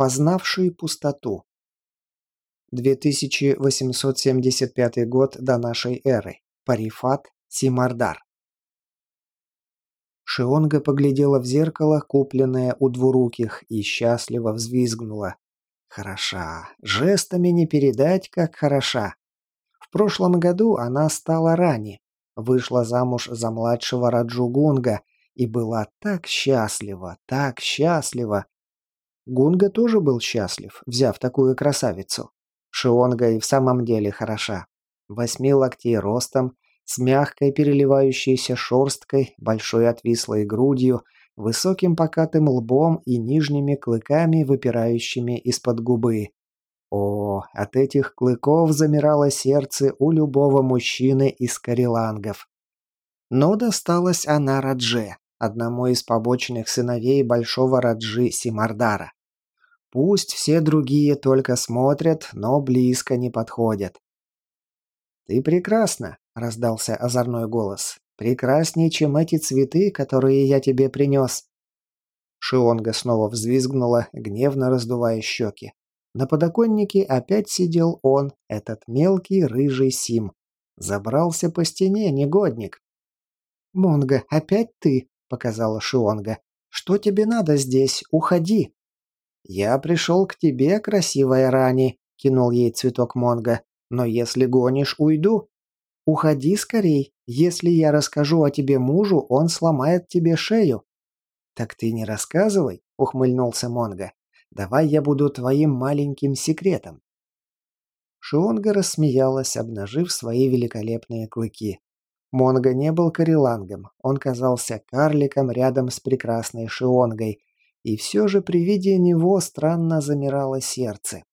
познавший пустоту. 2875 год до нашей эры. Парифат, Симардар. Шионга поглядела в зеркало, купленное у двуруких, и счастливо взвизгнула. Хороша. Жестами не передать, как хороша. В прошлом году она стала Рани, вышла замуж за младшего Раджугунга и была так счастлива, так счастлива, Гунга тоже был счастлив, взяв такую красавицу. Шионга и в самом деле хороша. Восьми локтей ростом, с мягкой переливающейся шерсткой, большой отвислой грудью, высоким покатым лбом и нижними клыками, выпирающими из-под губы. О, от этих клыков замирало сердце у любого мужчины из карелангов. Но досталась она Радже, одному из побочных сыновей большого Раджи Симардара. Пусть все другие только смотрят, но близко не подходят. «Ты прекрасна», — раздался озорной голос. «Прекраснее, чем эти цветы, которые я тебе принес». Шионга снова взвизгнула, гневно раздувая щеки. На подоконнике опять сидел он, этот мелкий рыжий Сим. Забрался по стене, негодник. «Монга, опять ты?» — показала Шионга. «Что тебе надо здесь? Уходи!» «Я пришел к тебе, красивая Рани», — кинул ей цветок Монго. «Но если гонишь, уйду». «Уходи скорей. Если я расскажу о тебе мужу, он сломает тебе шею». «Так ты не рассказывай», — ухмыльнулся Монго. «Давай я буду твоим маленьким секретом». Шионга рассмеялась, обнажив свои великолепные клыки. Монго не был карелангом, он казался карликом рядом с прекрасной Шионгой, и все же при виде него странно замирало сердце.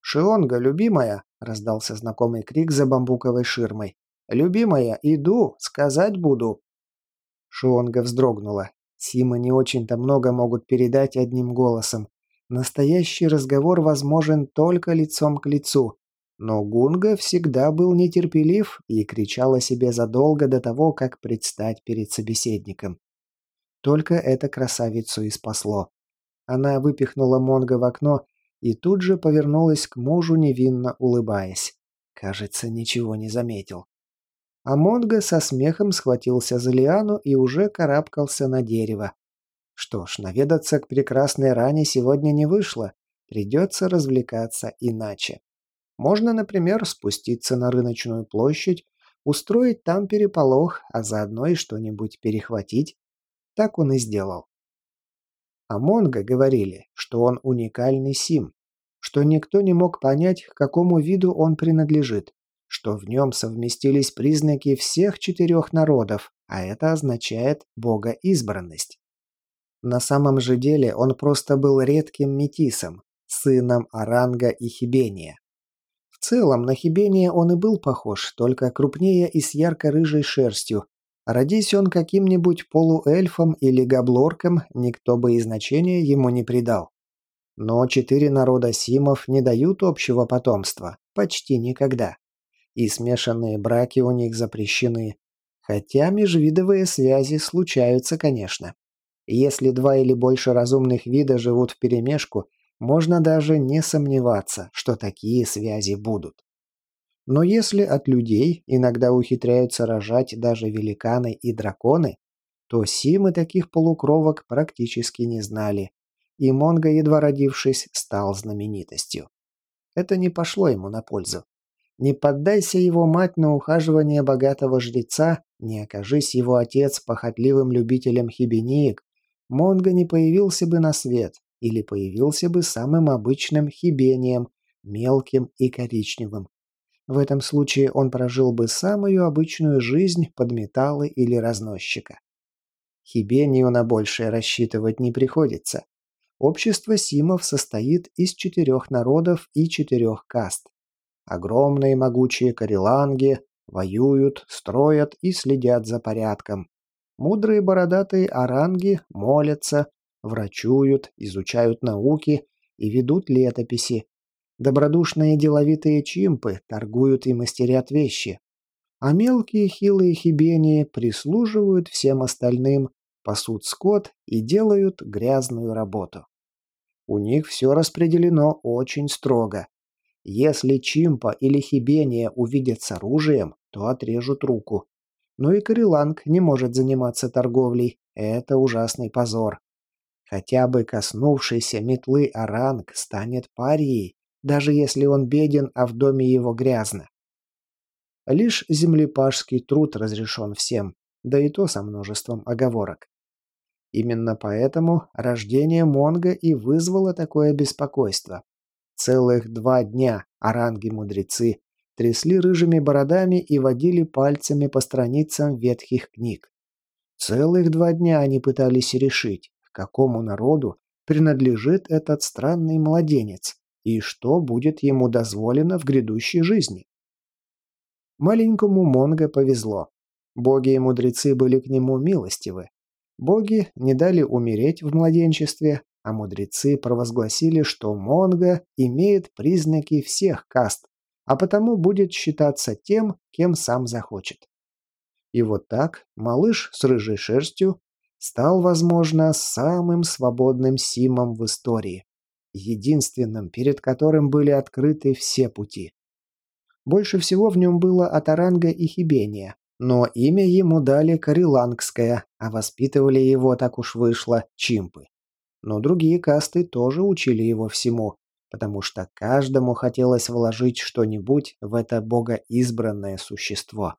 «Шионга, любимая!» — раздался знакомый крик за бамбуковой ширмой. «Любимая, иду, сказать буду!» Шионга вздрогнула. Симы не очень-то много могут передать одним голосом. Настоящий разговор возможен только лицом к лицу. Но Гунга всегда был нетерпелив и кричал о себе задолго до того, как предстать перед собеседником. Только это красавицу и спасло. Она выпихнула Монго в окно и тут же повернулась к мужу, невинно улыбаясь. Кажется, ничего не заметил. А Монго со смехом схватился за лиану и уже карабкался на дерево. Что ж, наведаться к прекрасной ране сегодня не вышло. Придется развлекаться иначе. Можно, например, спуститься на рыночную площадь, устроить там переполох, а заодно и что-нибудь перехватить. Так он и сделал. О Монго говорили, что он уникальный сим, что никто не мог понять, к какому виду он принадлежит, что в нем совместились признаки всех четырех народов, а это означает богоизбранность. На самом же деле он просто был редким метисом, сыном Аранга и Хибения. В целом на Хибения он и был похож, только крупнее и с ярко-рыжей шерстью, Родись он каким-нибудь полуэльфом или габлорком, никто бы и значения ему не придал. Но четыре народа симов не дают общего потомства. Почти никогда. И смешанные браки у них запрещены. Хотя межвидовые связи случаются, конечно. Если два или больше разумных вида живут вперемешку, можно даже не сомневаться, что такие связи будут. Но если от людей иногда ухитряются рожать даже великаны и драконы, то Симы таких полукровок практически не знали, и Монго, едва родившись, стал знаменитостью. Это не пошло ему на пользу. Не поддайся его мать на ухаживание богатого жреца, не окажись его отец похотливым любителем хибениек, Монго не появился бы на свет или появился бы самым обычным хибением, мелким и коричневым, в этом случае он прожил бы самую обычную жизнь подметалы или разносчика. Хибению на большее рассчитывать не приходится. Общество симов состоит из четырех народов и четырех каст. Огромные могучие кареланги воюют, строят и следят за порядком. Мудрые бородатые оранги молятся, врачуют, изучают науки и ведут летописи, Добродушные деловитые чимпы торгуют и мастерят вещи, а мелкие хилые хибении прислуживают всем остальным, пасут скот и делают грязную работу. У них все распределено очень строго. Если Чимпа или Хибения увидят с оружием, то отрежут руку. Но и Кариланг не может заниматься торговлей. Это ужасный позор. Хотя бы коснувшийся метлы Оранг станет парией, даже если он беден, а в доме его грязно. Лишь землепашский труд разрешен всем, да и то со множеством оговорок. Именно поэтому рождение Монга и вызвало такое беспокойство. Целых два дня оранги-мудрецы трясли рыжими бородами и водили пальцами по страницам ветхих книг. Целых два дня они пытались решить, к какому народу принадлежит этот странный младенец и что будет ему дозволено в грядущей жизни. Маленькому Монго повезло. Боги и мудрецы были к нему милостивы. Боги не дали умереть в младенчестве, а мудрецы провозгласили, что Монго имеет признаки всех каст, а потому будет считаться тем, кем сам захочет. И вот так малыш с рыжей шерстью стал, возможно, самым свободным Симом в истории, единственным, перед которым были открыты все пути. Больше всего в нем было Атаранга и Хибения, но имя ему дали Карилангское, а воспитывали его, так уж вышло, Чимпы. Но другие касты тоже учили его всему, потому что каждому хотелось вложить что-нибудь в это богоизбранное существо.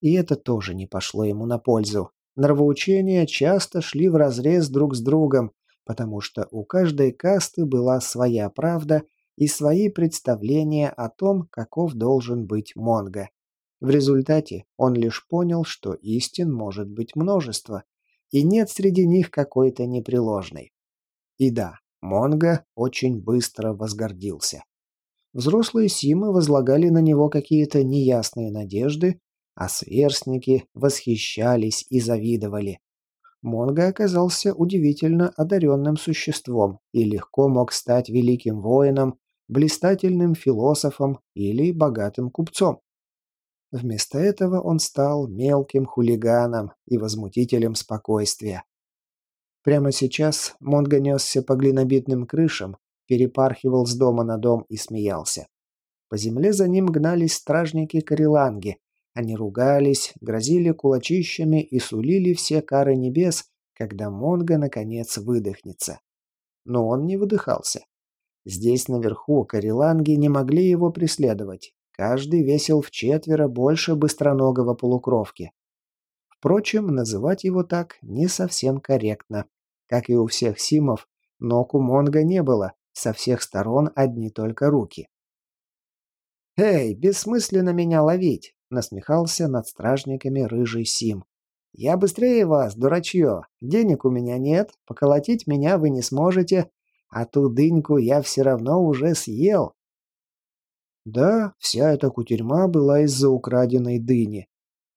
И это тоже не пошло ему на пользу. Нравоучения часто шли вразрез друг с другом, потому что у каждой касты была своя правда и свои представления о том, каков должен быть Монго. В результате он лишь понял, что истин может быть множество, и нет среди них какой-то непреложной. И да, Монго очень быстро возгордился. Взрослые Симы возлагали на него какие-то неясные надежды, а сверстники восхищались и завидовали. Монго оказался удивительно одаренным существом и легко мог стать великим воином, блистательным философом или богатым купцом. Вместо этого он стал мелким хулиганом и возмутителем спокойствия. Прямо сейчас Монго несся по глинобитным крышам, перепархивал с дома на дом и смеялся. По земле за ним гнались стражники Кариланги. Они ругались, грозили кулачищами и сулили все кары небес, когда Монго наконец выдохнется. Но он не выдыхался. Здесь наверху Кариланги не могли его преследовать. Каждый весил в четверо больше быстроногого полукровки. Впрочем, называть его так не совсем корректно. Как и у всех симов, ног у Монга не было, со всех сторон одни только руки. «Эй, бессмысленно меня ловить!» — насмехался над стражниками рыжий Сим. «Я быстрее вас, дурачье. Денег у меня нет, поколотить меня вы не сможете, а ту дыньку я все равно уже съел». Да, вся эта кутерьма была из-за украденной дыни.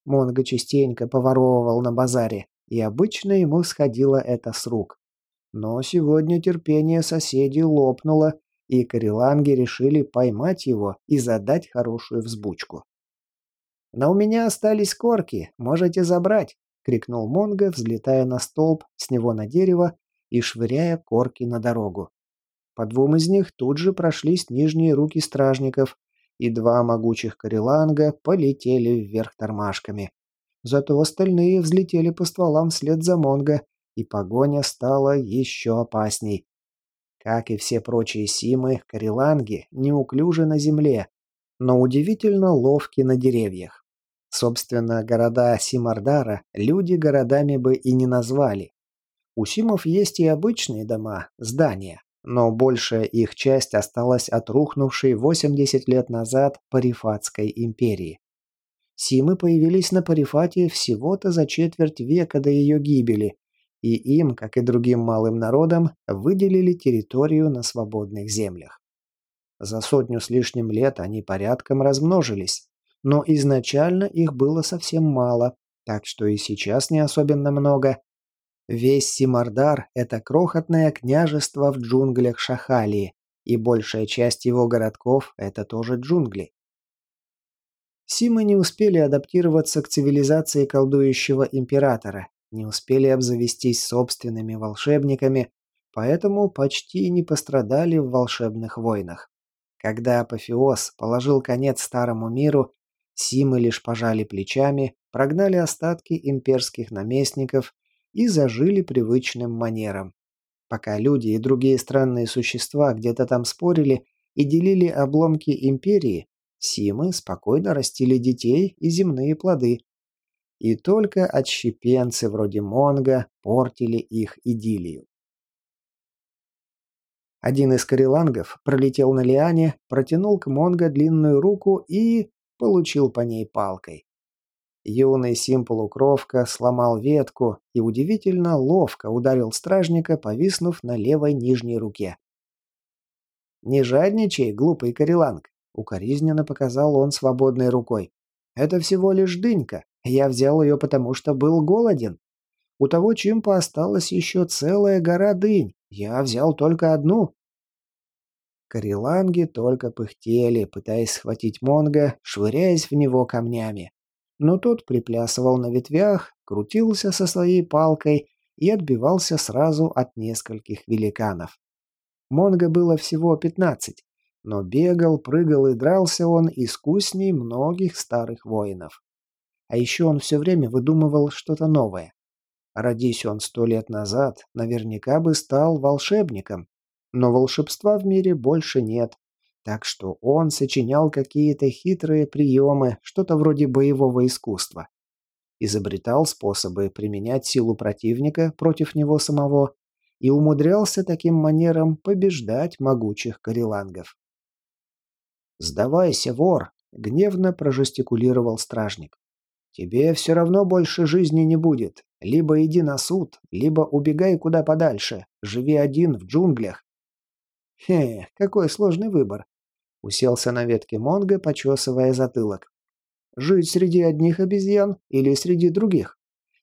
Монго частенько поворовывал на базаре, и обычно ему сходило это с рук. Но сегодня терпение соседей лопнуло, и кареланги решили поймать его и задать хорошую взбучку. «Но у меня остались корки, можете забрать!» — крикнул Монго, взлетая на столб, с него на дерево и швыряя корки на дорогу. По двум из них тут же прошлись нижние руки стражников, и два могучих кареланга полетели вверх тормашками. Зато остальные взлетели по стволам вслед за Монго, и погоня стала еще опасней. Как и все прочие симы, кареланги неуклюжи на земле, но удивительно ловки на деревьях. Собственно, города Симардара люди городами бы и не назвали. У симов есть и обычные дома, здания, но большая их часть осталась от рухнувшей 80 лет назад Парифатской империи. Симы появились на Парифате всего-то за четверть века до ее гибели, и им, как и другим малым народам, выделили территорию на свободных землях. За сотню с лишним лет они порядком размножились, но изначально их было совсем мало, так что и сейчас не особенно много, Весь Симардар – это крохотное княжество в джунглях Шахалии, и большая часть его городков – это тоже джунгли. Симы не успели адаптироваться к цивилизации колдующего императора, не успели обзавестись собственными волшебниками, поэтому почти не пострадали в волшебных войнах. Когда Апофеоз положил конец старому миру, Симы лишь пожали плечами, прогнали остатки имперских наместников и зажили привычным манером. Пока люди и другие странные существа где-то там спорили и делили обломки империи, Симы спокойно растили детей и земные плоды. И только отщепенцы вроде Монга портили их идиллию. Один из карелангов пролетел на лиане, протянул к Монго длинную руку и получил по ней палкой. Юный сим-полукровка сломал ветку и удивительно ловко ударил стражника, повиснув на левой нижней руке. «Не жадничай, глупый кареланг!» — укоризненно показал он свободной рукой. «Это всего лишь дынька. Я взял ее потому, что был голоден. У того чимпа осталась еще целая гора дынь. Я взял только одну. Кареланги только пыхтели, пытаясь схватить Монга, швыряясь в него камнями. Но тот приплясывал на ветвях, крутился со своей палкой и отбивался сразу от нескольких великанов. Монга было всего пятнадцать, но бегал, прыгал и дрался он искусней многих старых воинов. А еще он все время выдумывал что-то новое. Родись он сто лет назад, наверняка бы стал волшебником, но волшебства в мире больше нет, так что он сочинял какие-то хитрые приемы, что-то вроде боевого искусства. Изобретал способы применять силу противника против него самого и умудрялся таким манером побеждать могучих карелангов. «Сдавайся, вор!» — гневно прожестикулировал стражник. «Тебе все равно больше жизни не будет. Либо иди на суд, либо убегай куда подальше, живи один в джунглях. Хе, какой сложный выбор. Уселся на ветке Монго, почесывая затылок. Жить среди одних обезьян или среди других?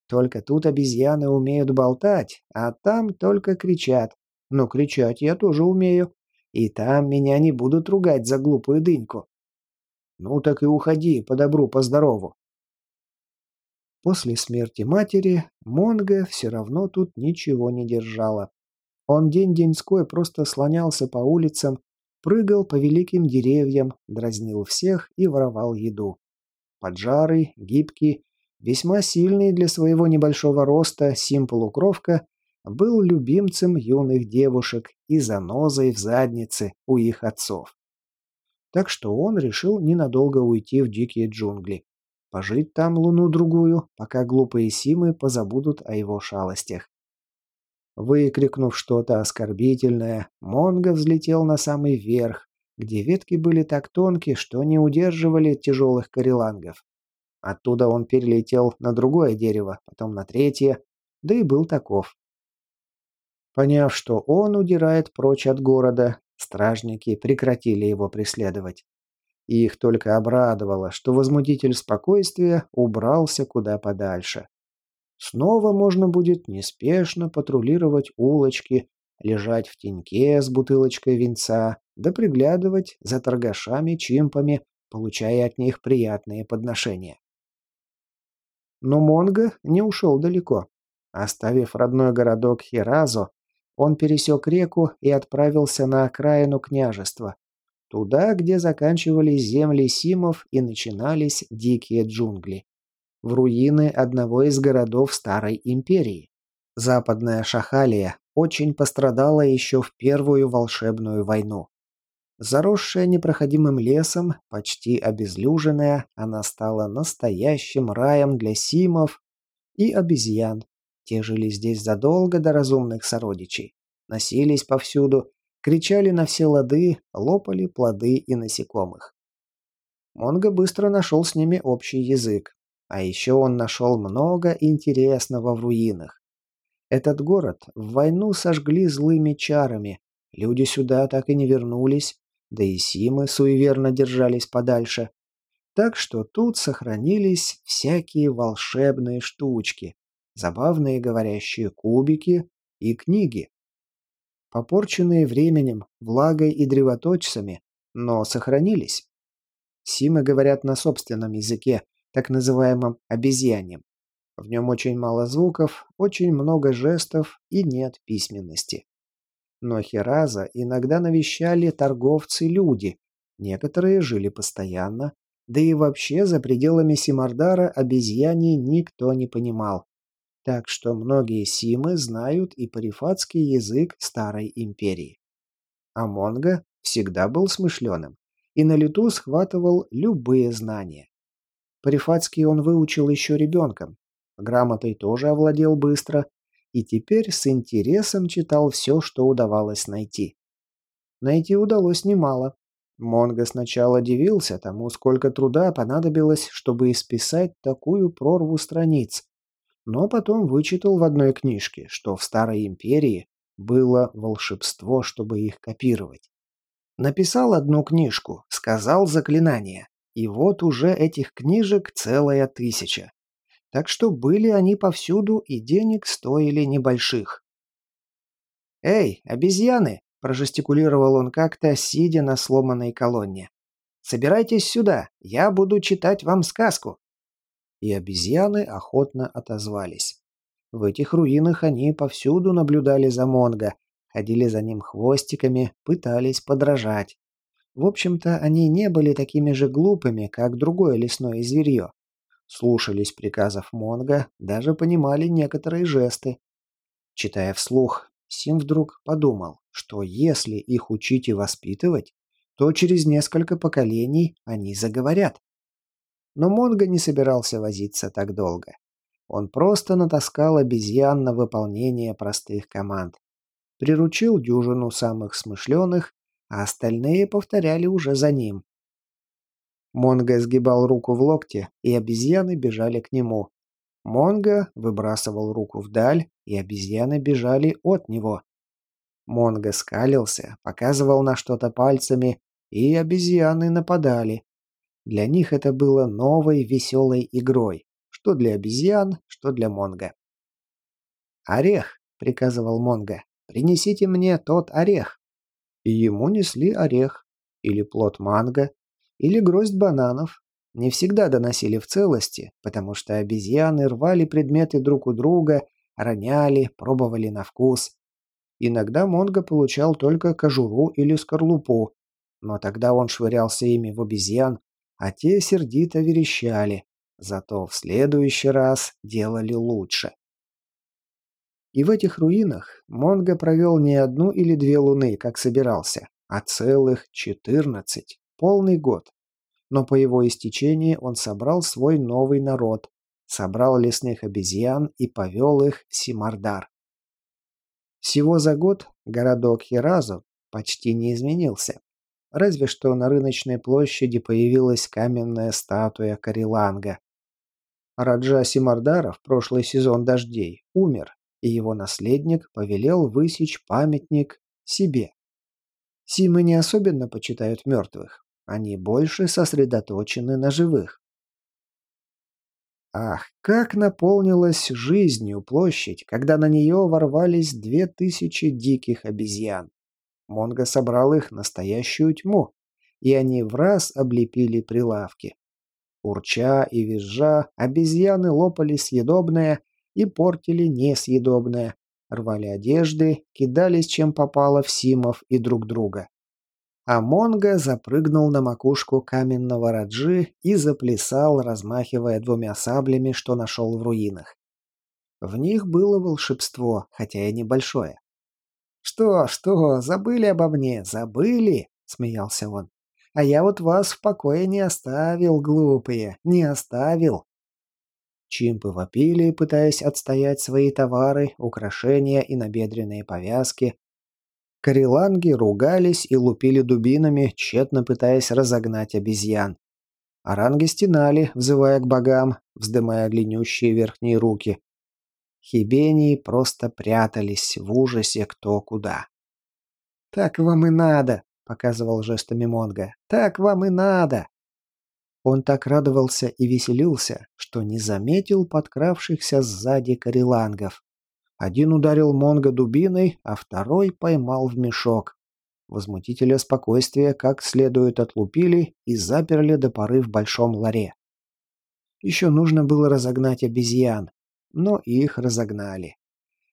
Только тут обезьяны умеют болтать, а там только кричат. Но кричать я тоже умею. И там меня не будут ругать за глупую дыньку. Ну так и уходи, по добру, по здорову. После смерти матери Монго все равно тут ничего не держала. Он день-деньской просто слонялся по улицам, прыгал по великим деревьям, дразнил всех и воровал еду. Поджарый, гибкий, весьма сильный для своего небольшого роста сим-полукровка был любимцем юных девушек и занозой в заднице у их отцов. Так что он решил ненадолго уйти в дикие джунгли. Пожить там луну-другую, пока глупые симы позабудут о его шалостях. Выкрикнув что-то оскорбительное, Монго взлетел на самый верх, где ветки были так тонкие, что не удерживали тяжелых карелангов. Оттуда он перелетел на другое дерево, потом на третье, да и был таков. Поняв, что он удирает прочь от города, стражники прекратили его преследовать. Их только обрадовало, что возмутитель спокойствия убрался куда подальше. Снова можно будет неспешно патрулировать улочки, лежать в теньке с бутылочкой винца, да приглядывать за торгашами-чимпами, получая от них приятные подношения. Но Монго не ушел далеко. Оставив родной городок Хиразо, он пересек реку и отправился на окраину княжества, туда, где заканчивались земли Симов и начинались дикие джунгли в руины одного из городов Старой Империи. Западная Шахалия очень пострадала еще в Первую волшебную войну. Заросшая непроходимым лесом, почти обезлюженная, она стала настоящим раем для симов и обезьян. Те жили здесь задолго до разумных сородичей. Носились повсюду, кричали на все лады, лопали плоды и насекомых. Монго быстро нашел с ними общий язык, а еще он нашел много интересного в руинах. Этот город в войну сожгли злыми чарами. Люди сюда так и не вернулись, да и симы суеверно держались подальше. Так что тут сохранились всякие волшебные штучки, забавные говорящие кубики и книги. Попорченные временем, влагой и древоточцами, но сохранились. Симы говорят на собственном языке, так называемым обезьяньем. В нем очень мало звуков, очень много жестов и нет письменности. Но Хераза иногда навещали торговцы-люди, некоторые жили постоянно, да и вообще за пределами Симардара обезьяне никто не понимал. Так что многие симы знают и парифатский язык Старой Империи. А Монго всегда был смышленым и на лету схватывал любые знания. Парифатский он выучил еще ребенком, грамотой тоже овладел быстро и теперь с интересом читал все, что удавалось найти. Найти удалось немало. Монго сначала дивился тому, сколько труда понадобилось, чтобы исписать такую прорву страниц, но потом вычитал в одной книжке, что в Старой Империи было волшебство, чтобы их копировать. Написал одну книжку, сказал заклинание, и вот уже этих книжек целая тысяча. Так что были они повсюду и денег стоили небольших. «Эй, обезьяны!» – прожестикулировал он как-то, сидя на сломанной колонне. «Собирайтесь сюда, я буду читать вам сказку». И обезьяны охотно отозвались. В этих руинах они повсюду наблюдали за Монго, ходили за ним хвостиками, пытались подражать. В общем-то, они не были такими же глупыми, как другое лесное зверье слушались приказов Монга, даже понимали некоторые жесты. Читая вслух, Сим вдруг подумал, что если их учить и воспитывать, то через несколько поколений они заговорят. Но Монго не собирался возиться так долго. Он просто натаскал обезьян на выполнение простых команд. Приручил дюжину самых смышленых, а остальные повторяли уже за ним. Монго сгибал руку в локте, и обезьяны бежали к нему. Монго выбрасывал руку вдаль, и обезьяны бежали от него. Монго скалился, показывал на что-то пальцами, и обезьяны нападали. Для них это было новой веселой игрой, что для обезьян, что для Монго. «Орех!» — приказывал Монго. «Принесите мне тот орех!» И ему несли орех, или плод манго, или гроздь бананов. Не всегда доносили в целости, потому что обезьяны рвали предметы друг у друга, роняли, пробовали на вкус. Иногда Монго получал только кожуру или скорлупу, но тогда он швырялся ими в обезьян, а те сердито верещали, зато в следующий раз делали лучше. И в этих руинах Монго провел не одну или две луны, как собирался, а целых четырнадцать полный год. Но по его истечении он собрал свой новый народ, собрал лесных обезьян и повел их в Симардар. Всего за год городок Хиразу почти не изменился. Разве что на рыночной площади появилась каменная статуя Кариланга. Раджа Симардара в прошлый сезон дождей умер, и его наследник повелел высечь памятник себе. Симы не особенно почитают мертвых, они больше сосредоточены на живых. Ах, как наполнилась жизнью площадь, когда на нее ворвались две тысячи диких обезьян. Монго собрал их настоящую тьму, и они в раз облепили прилавки. Урча и визжа, обезьяны лопали съедобное и портили несъедобное, рвали одежды, кидались чем попало в симов и друг друга а Монго запрыгнул на макушку каменного Раджи и заплясал, размахивая двумя саблями, что нашел в руинах. В них было волшебство, хотя и небольшое. «Что, что, забыли обо мне, забыли?» — смеялся он. «А я вот вас в покое не оставил, глупые, не оставил». Чимпы вопили, пытаясь отстоять свои товары, украшения и набедренные повязки, Кареланги ругались и лупили дубинами, тщетно пытаясь разогнать обезьян. Оранги стенали, взывая к богам, вздымая длиннющие верхние руки. Хибении просто прятались в ужасе кто куда. «Так вам и надо», — показывал жестами Монга. «Так вам и надо». Он так радовался и веселился, что не заметил подкравшихся сзади карелангов. Один ударил Монго дубиной, а второй поймал в мешок. Возмутителя спокойствия как следует отлупили и заперли до поры в большом ларе. Еще нужно было разогнать обезьян, но их разогнали.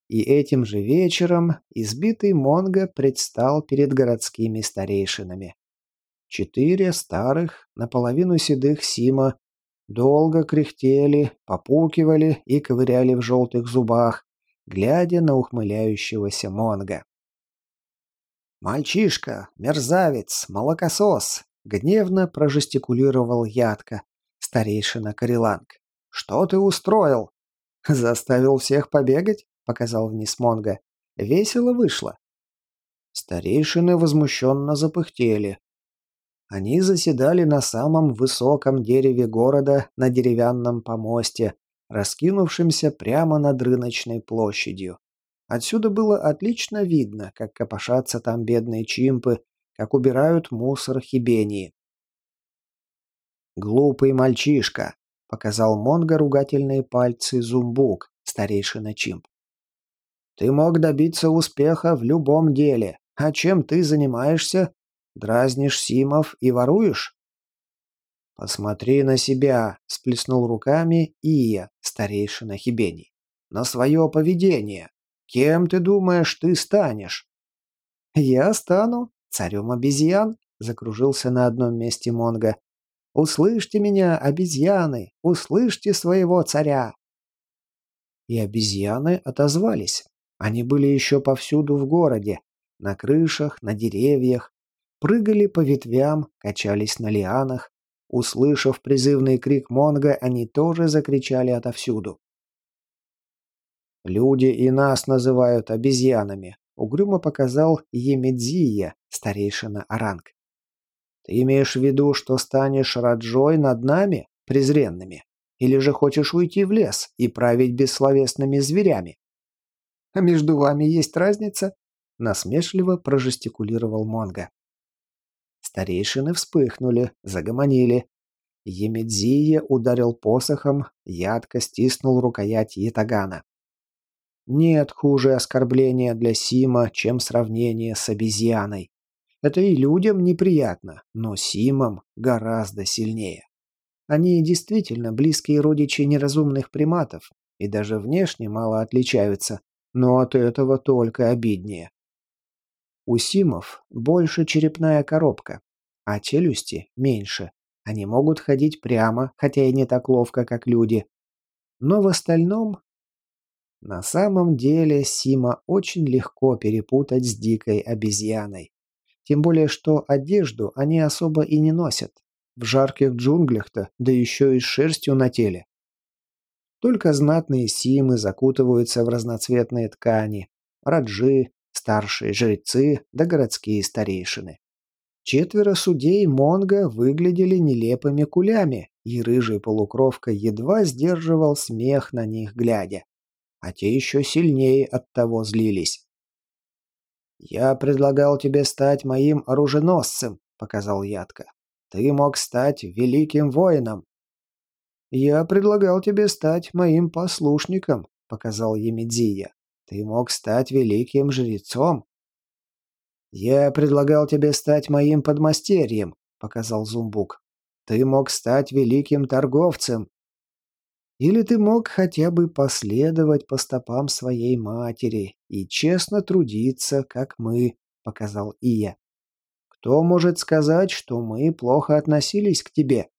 И этим же вечером избитый Монго предстал перед городскими старейшинами. Четыре старых, наполовину седых Сима долго кряхтели, попукивали и ковыряли в желтых зубах, глядя на ухмыляющегося Монго. «Мальчишка, мерзавец, молокосос!» — гневно прожестикулировал Ядка, старейшина Кареланг. «Что ты устроил?» «Заставил всех побегать?» — показал вниз Монго. «Весело вышло». Старейшины возмущенно запыхтели. Они заседали на самом высоком дереве города на деревянном помосте, раскинувшемся прямо над рыночной площадью. Отсюда было отлично видно, как копошатся там бедные чимпы, как убирают мусор хибении. «Глупый мальчишка», — показал Монго ругательные пальцы Зумбук, старейшина чимп. «Ты мог добиться успеха в любом деле. А чем ты занимаешься? Дразнишь Симов и воруешь?» «Посмотри на себя», — сплеснул руками Ия, старейшина Хибени. «На свое поведение. Кем ты думаешь, ты станешь?» «Я стану царем обезьян», — закружился на одном месте Монго. «Услышьте меня, обезьяны! Услышьте своего царя!» И обезьяны отозвались. Они были еще повсюду в городе. На крышах, на деревьях. Прыгали по ветвям, качались на лианах. Услышав призывный крик Монго, они тоже закричали отовсюду. Люди и нас называют обезьянами, угрюмо показал Емедзия, старейшина Аранг. Ты имеешь в виду, что станешь Раджой над нами, презренными? Или же хочешь уйти в лес и править бессловесными зверями? А между вами есть разница? Насмешливо прожестикулировал Монго. Старейшины вспыхнули, загомонили. Емедзия ударил посохом, ядко стиснул рукоять ятагана. Нет хуже оскорбления для Сима, чем сравнение с обезьяной. Это и людям неприятно, но Симам гораздо сильнее. Они действительно близкие родичи неразумных приматов и даже внешне мало отличаются, но от этого только обиднее. У Симов больше черепная коробка, а челюсти меньше. Они могут ходить прямо, хотя и не так ловко, как люди. Но в остальном на самом деле Сима очень легко перепутать с дикой обезьяной. Тем более, что одежду они особо и не носят. В жарких джунглях-то, да еще и с шерстью на теле. Только знатные Симы закутываются в разноцветные ткани. Раджи, старшие жрецы да городские старейшины. Четверо судей Монго выглядели нелепыми кулями, и рыжий полукровка едва сдерживал смех на них глядя а те еще сильнее от того злились. «Я предлагал тебе стать моим оруженосцем», — показал Ядка. «Ты мог стать великим воином». «Я предлагал тебе стать моим послушником», — показал Емедзия. «Ты мог стать великим жрецом». «Я предлагал тебе стать моим подмастерьем», — показал Зумбук. «Ты мог стать великим торговцем». Или ты мог хотя бы последовать по стопам своей матери и честно трудиться, как мы», — показал Ия. «Кто может сказать, что мы плохо относились к тебе?»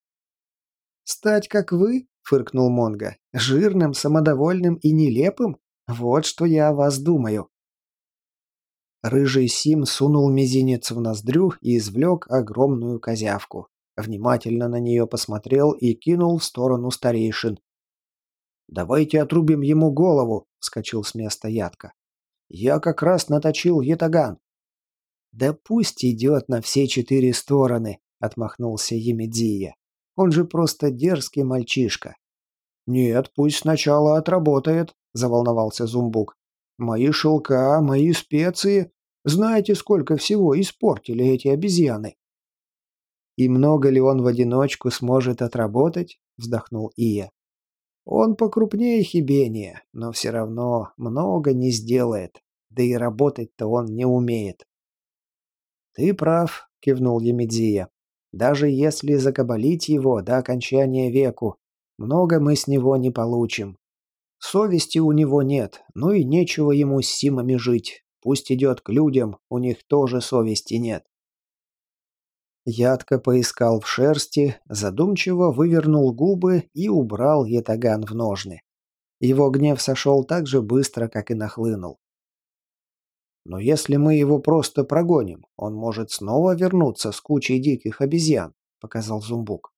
«Стать как вы?» — фыркнул Монго. «Жирным, самодовольным и нелепым? Вот что я о вас думаю». Рыжий Сим сунул мизинец в ноздрю и извлек огромную козявку. Внимательно на нее посмотрел и кинул в сторону старейшин, «Давайте отрубим ему голову», — вскочил с места Ядка. «Я как раз наточил ятаган». «Да пусть идет на все четыре стороны», — отмахнулся Емедия. «Он же просто дерзкий мальчишка». «Нет, пусть сначала отработает», — заволновался Зумбук. «Мои шелка, мои специи. Знаете, сколько всего испортили эти обезьяны?» «И много ли он в одиночку сможет отработать?» — вздохнул Ия. Он покрупнее Хибения, но все равно много не сделает, да и работать-то он не умеет. «Ты прав», — кивнул Емедзия. «Даже если закабалить его до окончания веку, много мы с него не получим. Совести у него нет, ну и нечего ему с Симами жить. Пусть идет к людям, у них тоже совести нет. Ядко поискал в шерсти, задумчиво вывернул губы и убрал ятаган в ножны. Его гнев сошел так же быстро, как и нахлынул. Но если мы его просто прогоним, он может снова вернуться с кучей диких обезьян, показал Зумбук.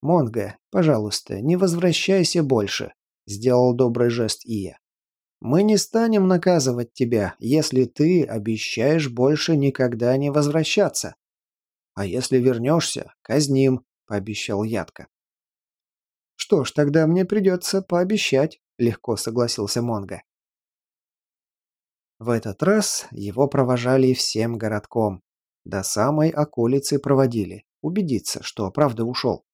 Монго, пожалуйста, не возвращайся больше, сделал добрый жест Ия. Мы не станем наказывать тебя, если ты обещаешь больше никогда не возвращаться. А если вернешься, казним, пообещал Ядка. Что ж, тогда мне придется пообещать, легко согласился Монго. В этот раз его провожали всем городком. До самой околицы проводили, убедиться, что правда ушел.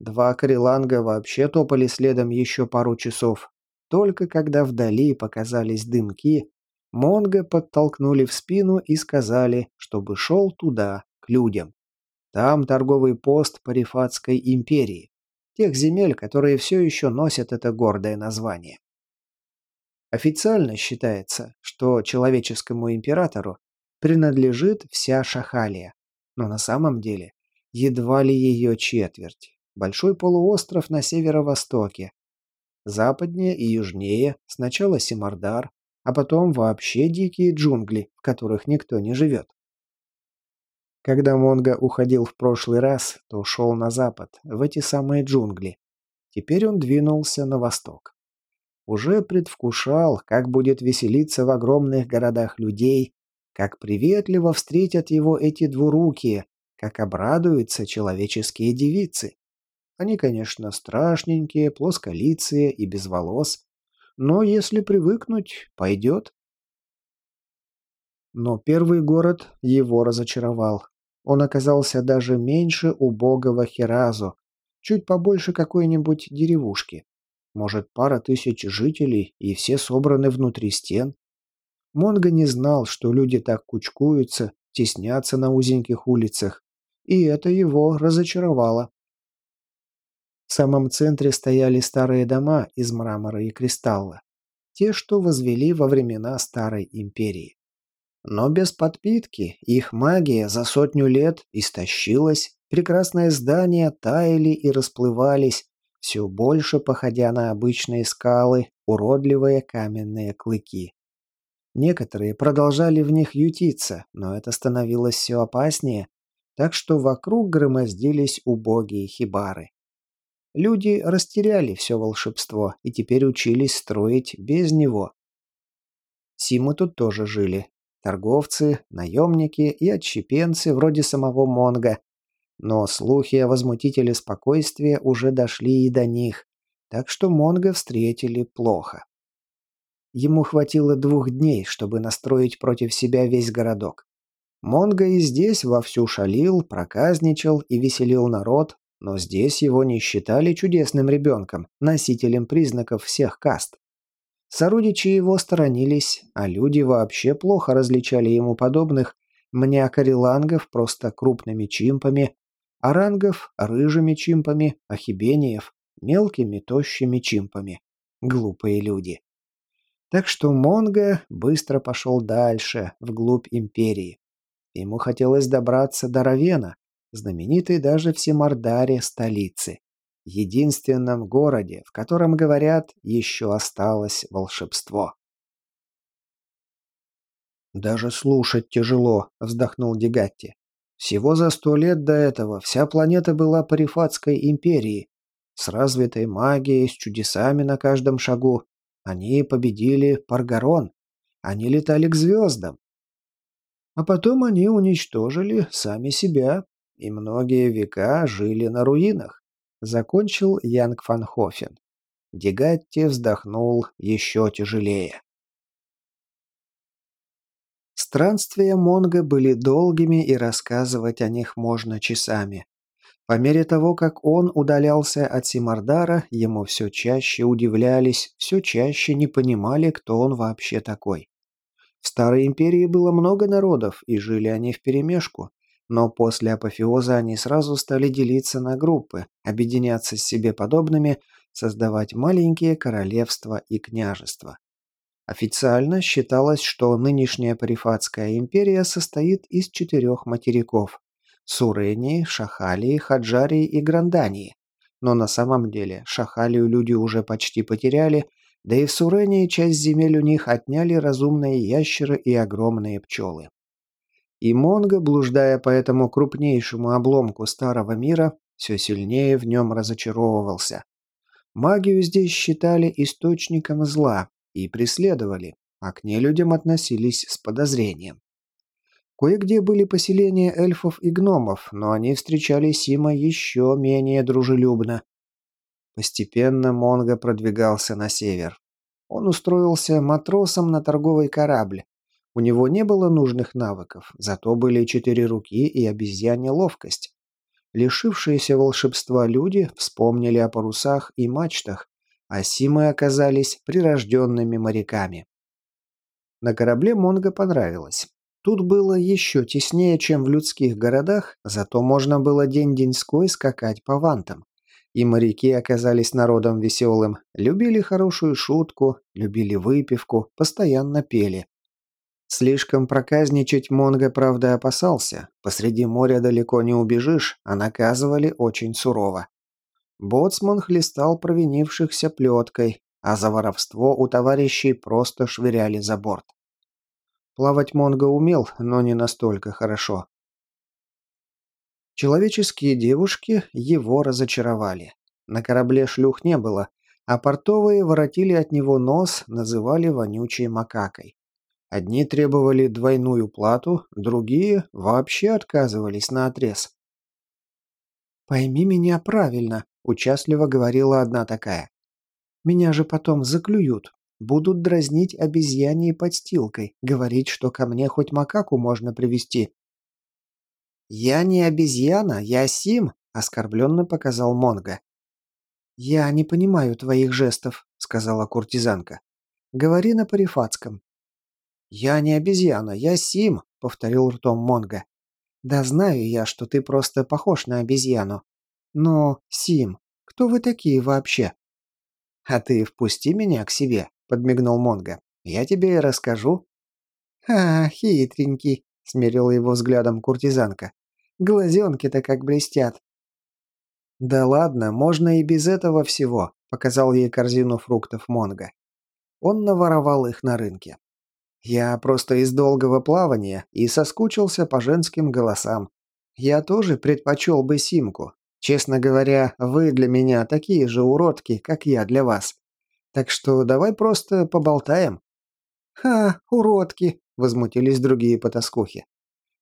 Два кареланга вообще топали следом еще пару часов. Только когда вдали показались дымки, Монго подтолкнули в спину и сказали, чтобы шел туда, к людям. Там торговый пост Парифатской империи. Тех земель, которые все еще носят это гордое название. Официально считается, что человеческому императору принадлежит вся Шахалия, но на самом деле едва ли ее четверть. Большой полуостров на северо-востоке. Западнее и южнее сначала Симардар, а потом вообще дикие джунгли, в которых никто не живет. Когда Монго уходил в прошлый раз, то ушел на запад, в эти самые джунгли. Теперь он двинулся на восток уже предвкушал, как будет веселиться в огромных городах людей, как приветливо встретят его эти двурукие, как обрадуются человеческие девицы. Они, конечно, страшненькие, плосколицые и без волос, но если привыкнуть, пойдет. Но первый город его разочаровал. Он оказался даже меньше убогого Хиразу, чуть побольше какой-нибудь деревушки. Может, пара тысяч жителей, и все собраны внутри стен? Монго не знал, что люди так кучкуются, теснятся на узеньких улицах, и это его разочаровало. В самом центре стояли старые дома из мрамора и кристалла, те, что возвели во времена Старой Империи. Но без подпитки их магия за сотню лет истощилась, прекрасные здания таяли и расплывались, все больше походя на обычные скалы, уродливые каменные клыки. Некоторые продолжали в них ютиться, но это становилось все опаснее, так что вокруг громоздились убогие хибары. Люди растеряли все волшебство и теперь учились строить без него. Симы тут тоже жили. Торговцы, наемники и отщепенцы вроде самого Монга, но слухи о возмутителе спокойствия уже дошли и до них, так что Монго встретили плохо. Ему хватило двух дней, чтобы настроить против себя весь городок. Монго и здесь вовсю шалил, проказничал и веселил народ, но здесь его не считали чудесным ребенком, носителем признаков всех каст. Сородичи его сторонились, а люди вообще плохо различали ему подобных, мне карелангов просто крупными чимпами, Орангов – рыжими чимпами, ахибениев – мелкими тощими чимпами. Глупые люди. Так что Монго быстро пошел дальше, вглубь империи. Ему хотелось добраться до Равена, знаменитой даже в Семардаре столицы. Единственном городе, в котором, говорят, еще осталось волшебство. «Даже слушать тяжело», — вздохнул Дегатти. Всего за сто лет до этого вся планета была парифатской империей, с развитой магией, с чудесами на каждом шагу. Они победили Паргарон. Они летали к звездам. А потом они уничтожили сами себя, и многие века жили на руинах. Закончил Янг Фанхофен. Дегатти вздохнул еще тяжелее. Странствия Монго были долгими, и рассказывать о них можно часами. По мере того, как он удалялся от Симардара, ему все чаще удивлялись, все чаще не понимали, кто он вообще такой. В Старой Империи было много народов, и жили они вперемешку, но после апофеоза они сразу стали делиться на группы, объединяться с себе подобными, создавать маленькие королевства и княжества. Официально считалось, что нынешняя Парифатская империя состоит из четырех материков – Сурении, Шахалии, Хаджарии и Грандании. Но на самом деле Шахалию люди уже почти потеряли, да и в Сурении часть земель у них отняли разумные ящеры и огромные пчелы. И Монго, блуждая по этому крупнейшему обломку старого мира, все сильнее в нем разочаровывался. Магию здесь считали источником зла, и преследовали, а к нелюдям относились с подозрением. Кое-где были поселения эльфов и гномов, но они встречали Сима еще менее дружелюбно. Постепенно Монго продвигался на север. Он устроился матросом на торговый корабль. У него не было нужных навыков, зато были четыре руки и обезьянья ловкость. Лишившиеся волшебства люди вспомнили о парусах и мачтах а Симы оказались прирожденными моряками. На корабле Монго понравилось. Тут было еще теснее, чем в людских городах, зато можно было день-деньской скакать по вантам. И моряки оказались народом веселым, любили хорошую шутку, любили выпивку, постоянно пели. Слишком проказничать Монго, правда, опасался. Посреди моря далеко не убежишь, а наказывали очень сурово. Боцман хлестал провинившихся плеткой, а за воровство у товарищей просто швыряли за борт. Плавать Монго умел, но не настолько хорошо. Человеческие девушки его разочаровали. На корабле шлюх не было, а портовые воротили от него нос, называли вонючей макакой. Одни требовали двойную плату, другие вообще отказывались на отрез. «Пойми меня правильно», Участливо говорила одна такая. «Меня же потом заклюют. Будут дразнить обезьяньей подстилкой, говорить, что ко мне хоть макаку можно привести. «Я не обезьяна, я Сим», — оскорбленно показал Монго. «Я не понимаю твоих жестов», — сказала куртизанка. «Говори на парифатском». «Я не обезьяна, я Сим», — повторил ртом Монго. «Да знаю я, что ты просто похож на обезьяну. «Но, Сим, кто вы такие вообще?» «А ты впусти меня к себе», — подмигнул Монго. «Я тебе и расскажу». «А, хитренький», — смирила его взглядом куртизанка. «Глазенки-то как блестят». «Да ладно, можно и без этого всего», — показал ей корзину фруктов Монго. Он наворовал их на рынке. «Я просто из долгого плавания и соскучился по женским голосам. Я тоже предпочел бы Симку, Честно говоря, вы для меня такие же уродки, как я для вас. Так что давай просто поболтаем». «Ха, уродки!» — возмутились другие потаскухи.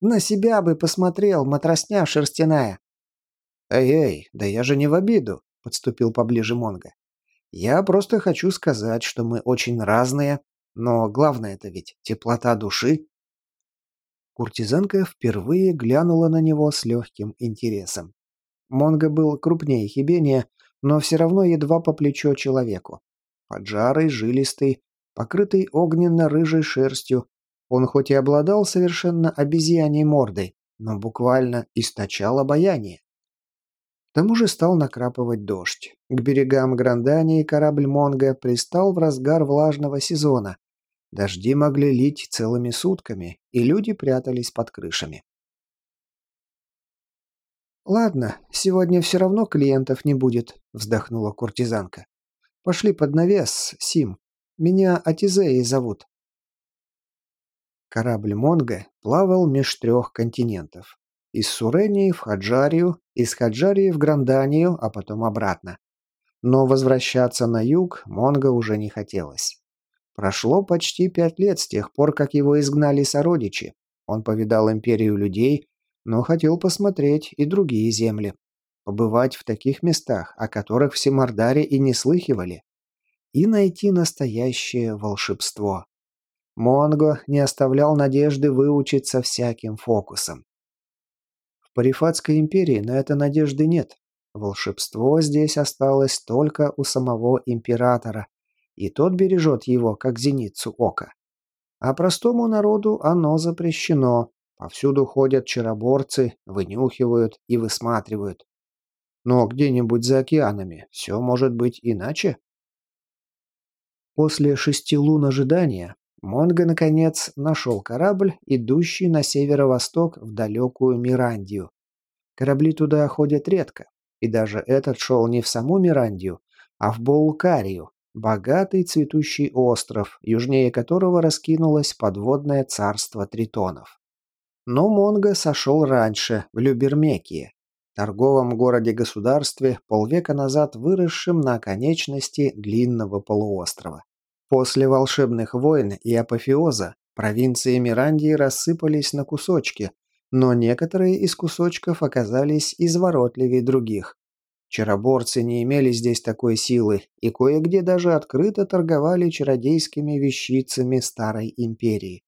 «На себя бы посмотрел, матросня шерстяная!» «Эй-эй, да я же не в обиду!» — подступил поближе Монго. «Я просто хочу сказать, что мы очень разные, но главное это ведь теплота души». Куртизанка впервые глянула на него с легким интересом. Монго был крупнее Хибения, но все равно едва по плечо человеку. Поджарый, жилистый, покрытый огненно-рыжей шерстью, он хоть и обладал совершенно обезьяней мордой, но буквально источал обаяние. К тому же стал накрапывать дождь. К берегам Грандании корабль Монго пристал в разгар влажного сезона. Дожди могли лить целыми сутками, и люди прятались под крышами. «Ладно, сегодня все равно клиентов не будет», — вздохнула куртизанка. «Пошли под навес, Сим. Меня Атизеей зовут». Корабль Монго плавал меж трех континентов. Из Сурении в Хаджарию, из Хаджарии в Гранданию, а потом обратно. Но возвращаться на юг Монго уже не хотелось. Прошло почти пять лет с тех пор, как его изгнали сородичи. Он повидал империю людей, но хотел посмотреть и другие земли. Побывать в таких местах, о которых все Мордаре и не слыхивали. И найти настоящее волшебство. Монго не оставлял надежды выучиться всяким фокусам. Парифатской империи на это надежды нет. Волшебство здесь осталось только у самого императора, и тот бережет его, как зеницу ока. А простому народу оно запрещено, Повсюду ходят чароборцы, вынюхивают и высматривают. Но где-нибудь за океанами все может быть иначе. После шести лун ожидания Монго, наконец, нашел корабль, идущий на северо-восток в далекую Мирандию. Корабли туда ходят редко, и даже этот шел не в саму Мирандию, а в Боулкарию, богатый цветущий остров, южнее которого раскинулось подводное царство тритонов. Но Монго сошел раньше, в Любермекии, торговом городе-государстве, полвека назад выросшем на оконечности длинного полуострова. После волшебных войн и апофеоза провинции Мирандии рассыпались на кусочки, но некоторые из кусочков оказались изворотливее других. Чароборцы не имели здесь такой силы, и кое-где даже открыто торговали чародейскими вещицами Старой Империи.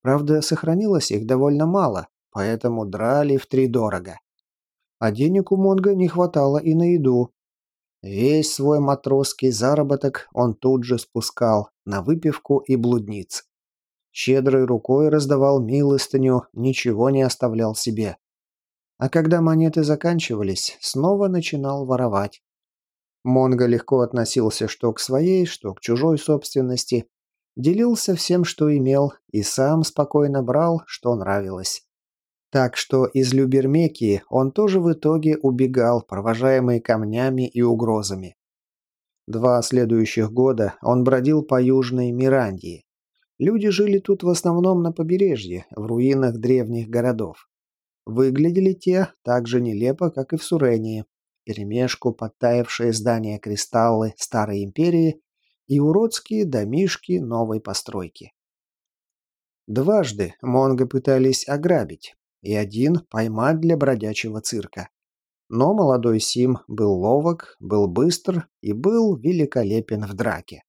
Правда, сохранилось их довольно мало, поэтому драли втридорого. А денег у Монга не хватало и на еду, Весь свой матросский заработок он тут же спускал на выпивку и блудниц. Щедрой рукой раздавал милостыню, ничего не оставлял себе. А когда монеты заканчивались, снова начинал воровать. Монго легко относился что к своей, что к чужой собственности, делился всем, что имел, и сам спокойно брал, что нравилось. Так что из Любермекии он тоже в итоге убегал, провожаемый камнями и угрозами. Два следующих года он бродил по Южной Мирандии. Люди жили тут в основном на побережье, в руинах древних городов. Выглядели те так же нелепо, как и в Сурении. Перемешку подтаявшие здания кристаллы Старой Империи и уродские домишки новой постройки. Дважды Монго пытались ограбить, и один поймать для бродячего цирка. Но молодой Сим был ловок, был быстр и был великолепен в драке.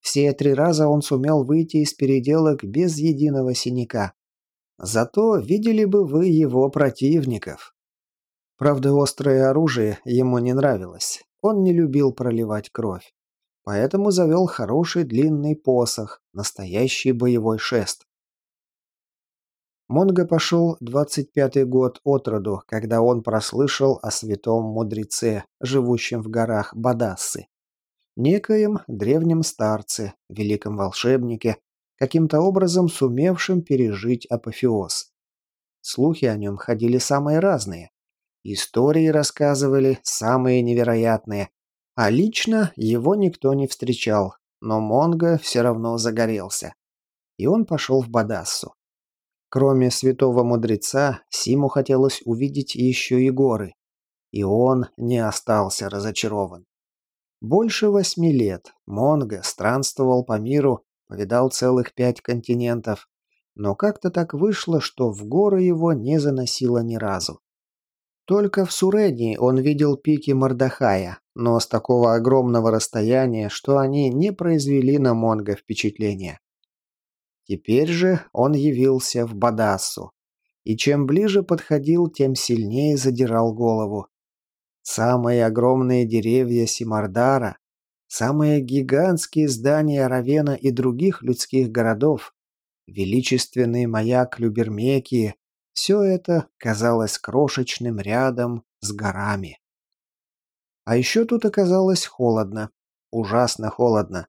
Все три раза он сумел выйти из переделок без единого синяка. Зато видели бы вы его противников. Правда, острое оружие ему не нравилось. Он не любил проливать кровь. Поэтому завел хороший длинный посох, настоящий боевой шест. Монго пошел 25-й год от роду, когда он прослышал о святом мудреце, живущем в горах Бадассы. Некоем древнем старце, великом волшебнике, каким-то образом сумевшим пережить апофеоз. Слухи о нем ходили самые разные. Истории рассказывали самые невероятные. А лично его никто не встречал, но Монго все равно загорелся. И он пошел в Бадассу. Кроме святого мудреца, Симу хотелось увидеть еще и горы. И он не остался разочарован. Больше восьми лет Монго странствовал по миру, повидал целых пять континентов, но как-то так вышло, что в горы его не заносило ни разу. Только в Сурении он видел пики Мордахая, но с такого огромного расстояния, что они не произвели на Монго впечатления. Теперь же он явился в Бадассу. И чем ближе подходил, тем сильнее задирал голову. Самые огромные деревья Симардара, самые гигантские здания Равена и других людских городов, величественный маяк Любермекии – все это казалось крошечным рядом с горами. А еще тут оказалось холодно. Ужасно холодно.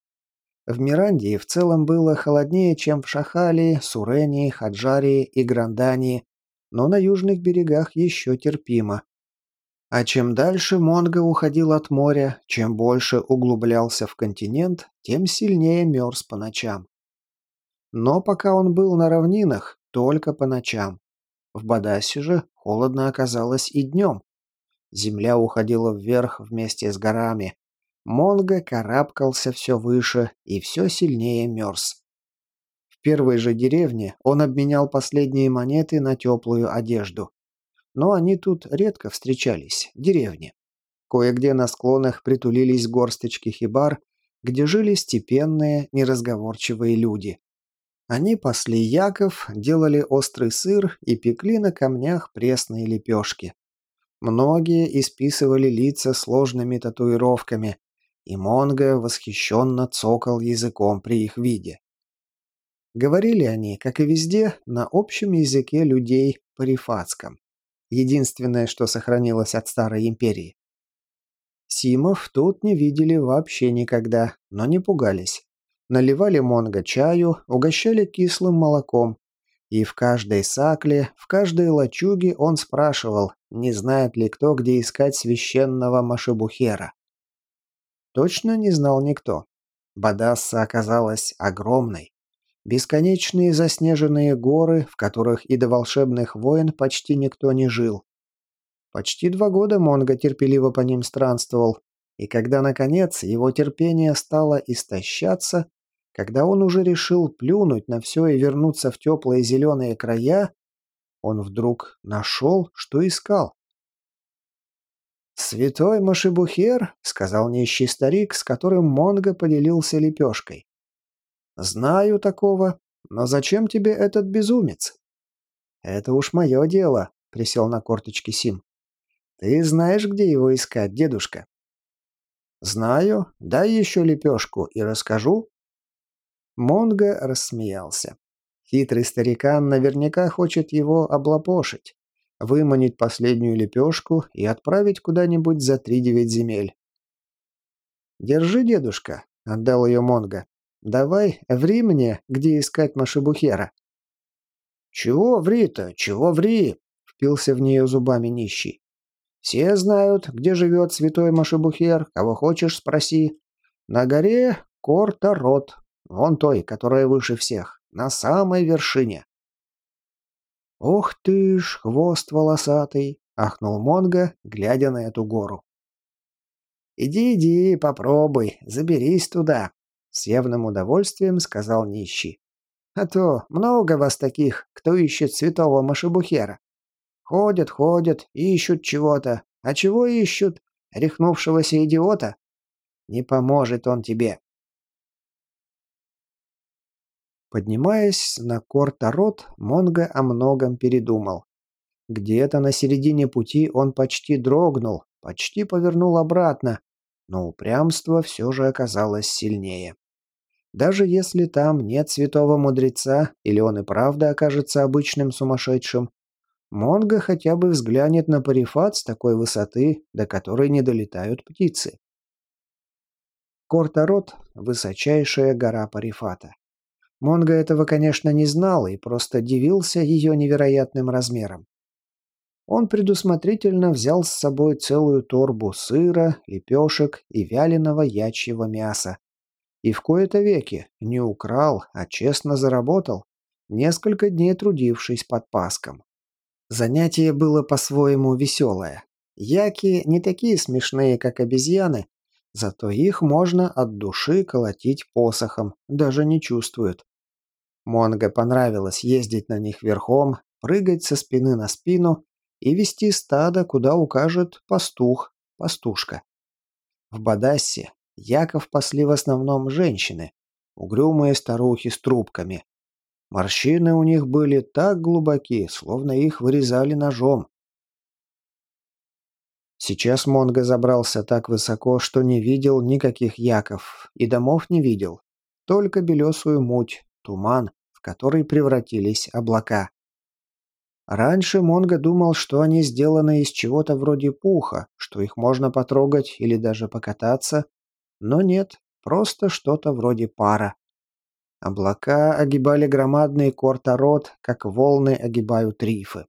В Мирандии в целом было холоднее, чем в Шахалии, Сурении, Хаджарии и Грандании, но на южных берегах еще терпимо. А чем дальше Монго уходил от моря, чем больше углублялся в континент, тем сильнее мерз по ночам. Но пока он был на равнинах, только по ночам. В Бадасе же холодно оказалось и днем. Земля уходила вверх вместе с горами, Монго карабкался все выше и все сильнее мерз. В первой же деревне он обменял последние монеты на теплую одежду. Но они тут редко встречались, деревни. Кое-где на склонах притулились горсточки хибар, где жили степенные, неразговорчивые люди. Они пасли яков, делали острый сыр и пекли на камнях пресные лепешки. Многие исписывали лица сложными татуировками, и Монго восхищенно цокал языком при их виде. Говорили они, как и везде, на общем языке людей парифатском. Единственное, что сохранилось от Старой Империи. Симов тут не видели вообще никогда, но не пугались. Наливали Монго чаю, угощали кислым молоком. И в каждой сакле, в каждой лачуге он спрашивал, не знает ли кто, где искать священного Машебухера. Точно не знал никто. Бадасса оказалась огромной. Бесконечные заснеженные горы, в которых и до волшебных войн почти никто не жил. Почти два года Монго терпеливо по ним странствовал, и когда, наконец, его терпение стало истощаться, когда он уже решил плюнуть на все и вернуться в теплые зеленые края, он вдруг нашел, что искал. «Святой Машибухер», — сказал нищий старик, с которым Монго поделился лепешкой. «Знаю такого, но зачем тебе этот безумец?» «Это уж мое дело», — присел на корточки Сим. «Ты знаешь, где его искать, дедушка?» «Знаю. Дай еще лепешку и расскажу». Монго рассмеялся. Хитрый старикан наверняка хочет его облапошить, выманить последнюю лепешку и отправить куда-нибудь за три девять земель. «Держи, дедушка», — отдал ее Монго. «Давай, ври мне, где искать Машибухера». «Чего ври-то? Чего ври?» — впился в нее зубами нищий. Все знают, где живет святой Машебухер, кого хочешь, спроси. На горе Кортарот, вон той, которая выше всех, на самой вершине. «Ух ты ж, хвост волосатый!» — ахнул Монго, глядя на эту гору. «Иди, иди, попробуй, заберись туда», — с явным удовольствием сказал нищий. «А то много вас таких, кто ищет святого Машебухера. Ходят, ходят, ищут чего-то. А чего ищут? Рехнувшегося идиота? Не поможет он тебе. Поднимаясь на Кортарот, Монго о многом передумал. Где-то на середине пути он почти дрогнул, почти повернул обратно, но упрямство все же оказалось сильнее. Даже если там нет святого мудреца, или он и правда окажется обычным сумасшедшим, Монго хотя бы взглянет на парифат с такой высоты, до которой не долетают птицы. Кортарот – высочайшая гора парифата. Монго этого, конечно, не знал и просто дивился ее невероятным размером. Он предусмотрительно взял с собой целую торбу сыра, лепешек и вяленого ячьего мяса. И в кои-то веки не украл, а честно заработал, несколько дней трудившись под паском. Занятие было по-своему веселое. Яки не такие смешные, как обезьяны, зато их можно от души колотить посохом, даже не чувствуют. Монго понравилось ездить на них верхом, прыгать со спины на спину и вести стадо, куда укажет пастух, пастушка. В Бадассе яков пасли в основном женщины, угрюмые старухи с трубками, Морщины у них были так глубоки, словно их вырезали ножом. Сейчас Монго забрался так высоко, что не видел никаких яков, и домов не видел. Только белесую муть, туман, в который превратились облака. Раньше Монго думал, что они сделаны из чего-то вроде пуха, что их можно потрогать или даже покататься, но нет, просто что-то вроде пара. Облака огибали громадный корторот, как волны огибают рифы.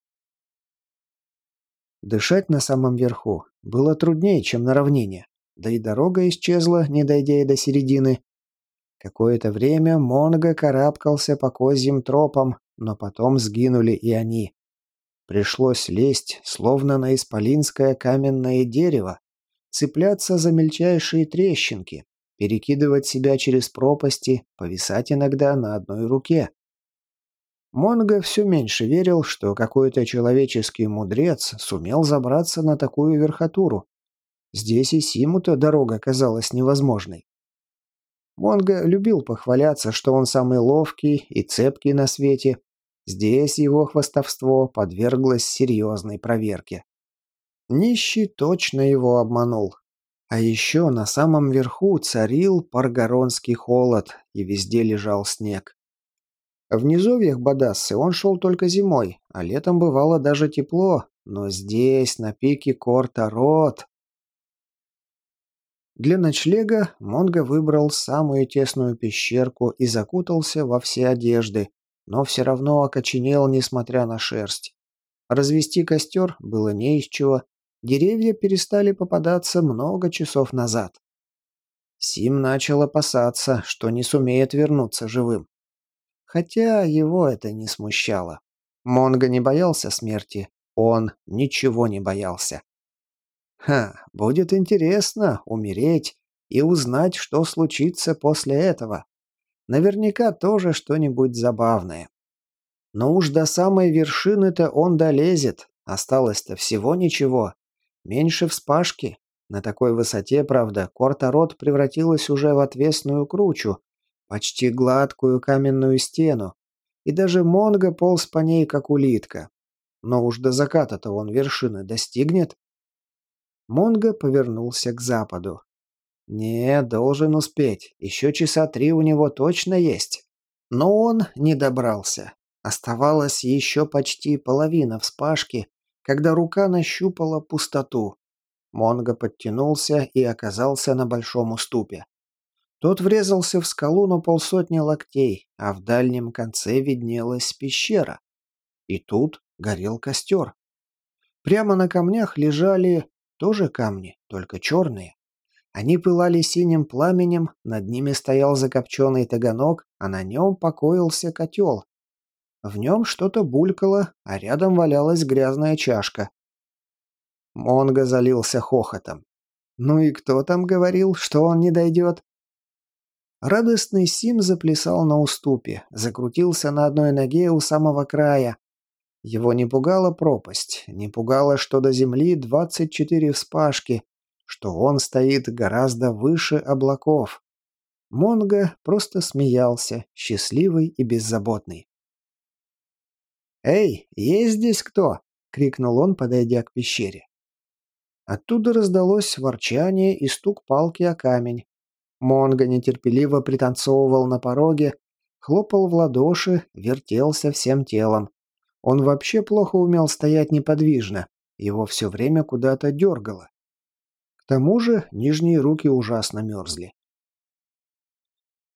Дышать на самом верху было труднее, чем на равнине, да и дорога исчезла, не дойдя до середины. Какое-то время Монго карабкался по козьим тропам, но потом сгинули и они. Пришлось лезть, словно на исполинское каменное дерево, цепляться за мельчайшие трещинки, перекидывать себя через пропасти, повисать иногда на одной руке. Монго все меньше верил, что какой-то человеческий мудрец сумел забраться на такую верхотуру. Здесь и Симу-то дорога казалась невозможной. Монго любил похваляться, что он самый ловкий и цепкий на свете. Здесь его хвастовство подверглось серьезной проверке. Нищий точно его обманул. А еще на самом верху царил паргоронский холод, и везде лежал снег. В низовьях Бадассы он шел только зимой, а летом бывало даже тепло, но здесь, на пике Корта-Рот... Для ночлега Монго выбрал самую тесную пещерку и закутался во все одежды, но все равно окоченел, несмотря на шерсть. Развести костер было не из чего, деревья перестали попадаться много часов назад. Сим начал опасаться, что не сумеет вернуться живым. Хотя его это не смущало. Монго не боялся смерти, он ничего не боялся. Ха, будет интересно умереть и узнать, что случится после этого. Наверняка тоже что-нибудь забавное. Но уж до самой вершины-то он долезет. Осталось-то всего ничего. Меньше вспашки. На такой высоте, правда, Корторот превратилась уже в отвесную кручу, почти гладкую каменную стену. И даже Монго полз по ней, как улитка. Но уж до заката-то он вершины достигнет. Монго повернулся к западу. «Не, должен успеть. Еще часа три у него точно есть». Но он не добрался. Оставалась еще почти половина вспашки, когда рука нащупала пустоту. Монго подтянулся и оказался на большом уступе. Тот врезался в скалу на полсотни локтей, а в дальнем конце виднелась пещера. И тут горел костер. Прямо на камнях лежали тоже камни, только черные. Они пылали синим пламенем, над ними стоял закопченный таганок, а на нем покоился котел. В нем что-то булькало, а рядом валялась грязная чашка. Монго залился хохотом. Ну и кто там говорил, что он не дойдет? Радостный Сим заплясал на уступе, закрутился на одной ноге у самого края, его не пугала пропасть, не пугало, что до земли 24 вспашки, что он стоит гораздо выше облаков. Монго просто смеялся, счастливый и беззаботный. «Эй, есть здесь кто?» — крикнул он, подойдя к пещере. Оттуда раздалось ворчание и стук палки о камень. Монго нетерпеливо пританцовывал на пороге, хлопал в ладоши, вертелся всем телом. Он вообще плохо умел стоять неподвижно, его все время куда-то дергало. К тому же нижние руки ужасно мерзли.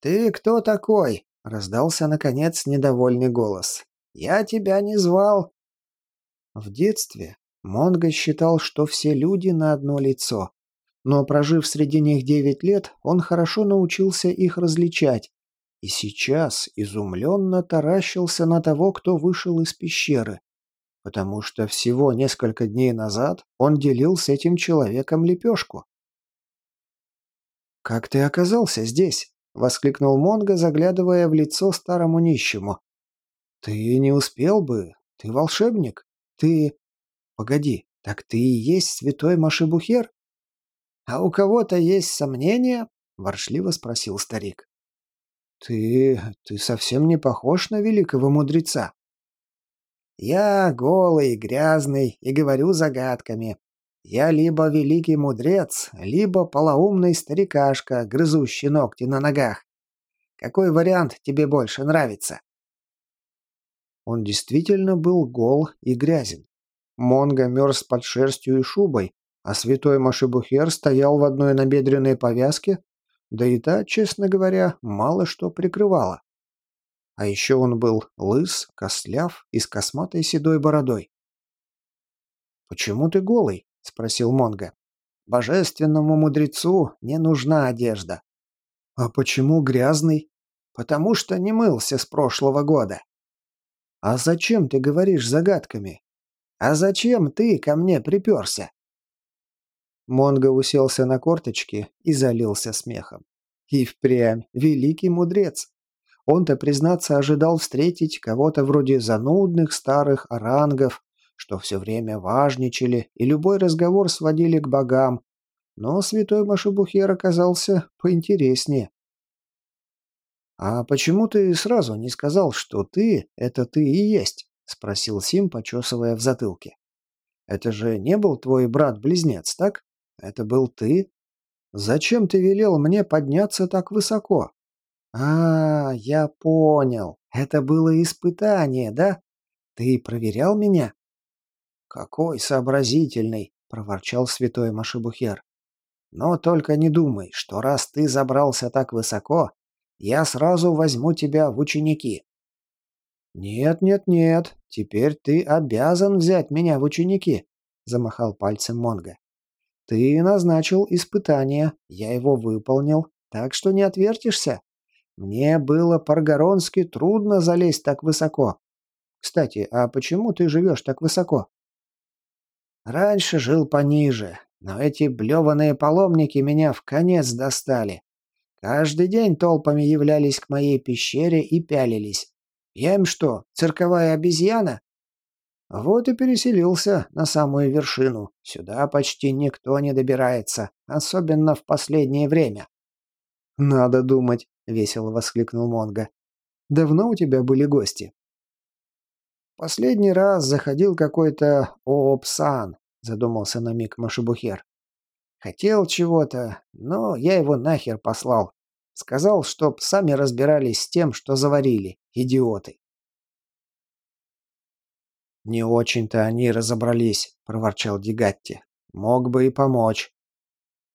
«Ты кто такой?» — раздался, наконец, недовольный голос. «Я тебя не звал». В детстве Монго считал, что все люди на одно лицо. Но, прожив среди них девять лет, он хорошо научился их различать и сейчас изумленно таращился на того, кто вышел из пещеры, потому что всего несколько дней назад он делил с этим человеком лепешку. «Как ты оказался здесь?» — воскликнул Монго, заглядывая в лицо старому нищему. «Ты не успел бы. Ты волшебник. Ты... Погоди, так ты и есть святой Машибухер?» «А у кого-то есть сомнения?» — воршливо спросил старик. «Ты... ты совсем не похож на великого мудреца». «Я голый, грязный и говорю загадками. Я либо великий мудрец, либо полоумный старикашка, грызущий ногти на ногах. Какой вариант тебе больше нравится?» Он действительно был гол и грязен. Монго мерз под шерстью и шубой, а святой Машибухер стоял в одной набедренной повязке да и та, честно говоря, мало что прикрывала. А еще он был лыс, косляв и с косматой седой бородой. «Почему ты голый?» — спросил Монго. «Божественному мудрецу не нужна одежда». «А почему грязный?» «Потому что не мылся с прошлого года». «А зачем ты говоришь загадками?» «А зачем ты ко мне приперся?» Монго уселся на корточки и залился смехом. И впрямь великий мудрец. Он-то, признаться, ожидал встретить кого-то вроде занудных старых орангов, что все время важничали и любой разговор сводили к богам. Но святой Машибухер оказался поинтереснее. «А почему ты сразу не сказал, что ты — это ты и есть?» — спросил Сим, почесывая в затылке. «Это же не был твой брат-близнец, так?» Это был ты? Зачем ты велел мне подняться так высоко? А, я понял. Это было испытание, да? Ты проверял меня? Какой сообразительный, проворчал святой Машибухер. Но только не думай, что раз ты забрался так высоко, я сразу возьму тебя в ученики. Нет, нет, нет, теперь ты обязан взять меня в ученики, замахал пальцем Монго. Ты назначил испытание, я его выполнил, так что не отвертишься. Мне было по-аргоронски трудно залезть так высоко. Кстати, а почему ты живешь так высоко? Раньше жил пониже, но эти блеваные паломники меня в конец достали. Каждый день толпами являлись к моей пещере и пялились. Я им что, цирковая обезьяна? Вот и переселился на самую вершину. Сюда почти никто не добирается, особенно в последнее время. «Надо думать», — весело воскликнул Монго. «Давно у тебя были гости?» «Последний раз заходил какой-то Оопсан», задумался на миг Машибухер. Хотел чего-то, но я его нахер послал. Сказал, чтоб сами разбирались с тем, что заварили, идиоты. «Не очень-то они разобрались», — проворчал Дигатти. «Мог бы и помочь».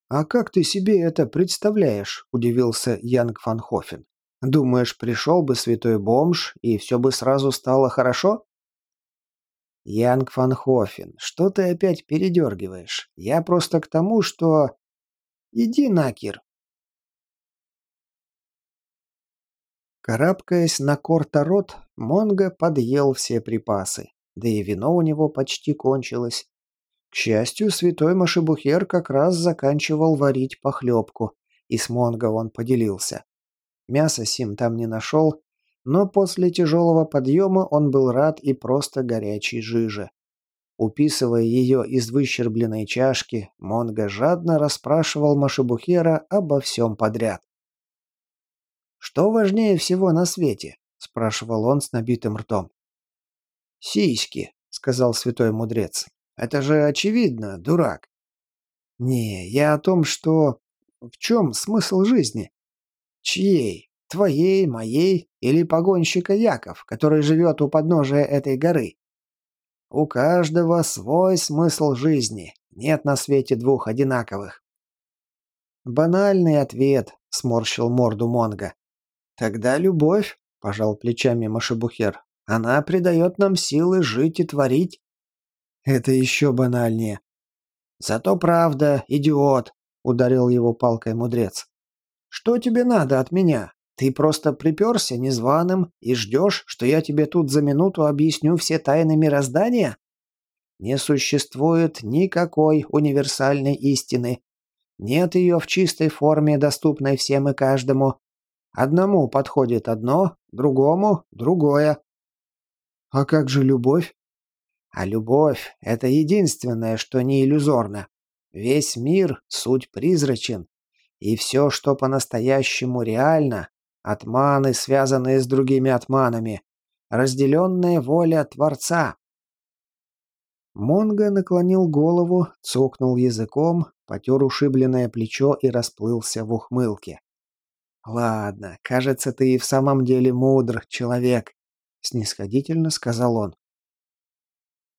«А как ты себе это представляешь?» — удивился Янг Фанхофен. «Думаешь, пришел бы святой бомж, и все бы сразу стало хорошо?» «Янг Фанхофен, что ты опять передергиваешь? Я просто к тому, что...» «Иди накир!» Карабкаясь на корторот, Монго подъел все припасы, да и вино у него почти кончилось. К счастью, святой Машибухер как раз заканчивал варить похлебку, и с Монго он поделился. Мяса Сим там не нашел, но после тяжелого подъема он был рад и просто горячей жиже. Уписывая ее из выщербленной чашки, Монго жадно расспрашивал Машибухера обо всем подряд. «Что важнее всего на свете?» – спрашивал он с набитым ртом. «Сиськи», – сказал святой мудрец. «Это же очевидно, дурак». «Не, я о том, что... В чем смысл жизни?» «Чьей?» Твоей, моей или погонщика Яков, который живет у подножия этой горы? У каждого свой смысл жизни. Нет на свете двух одинаковых. Банальный ответ, сморщил морду Монга. Тогда любовь, пожал плечами Машебухер. Она придает нам силы жить и творить. Это еще банальнее. Зато правда, идиот, ударил его палкой мудрец. Что тебе надо от меня? Ты просто приперся незваным и ждешь, что я тебе тут за минуту объясню все тайны мироздания? Не существует никакой универсальной истины. Нет ее в чистой форме, доступной всем и каждому. Одному подходит одно, другому — другое. А как же любовь? А любовь — это единственное, что не иллюзорно. Весь мир — суть призрачен. И все, что по-настоящему реально, Атманы, связанные с другими атманами. Разделенная воля Творца. Монго наклонил голову, цокнул языком, потер ушибленное плечо и расплылся в ухмылке. «Ладно, кажется, ты и в самом деле мудр, человек», — снисходительно сказал он.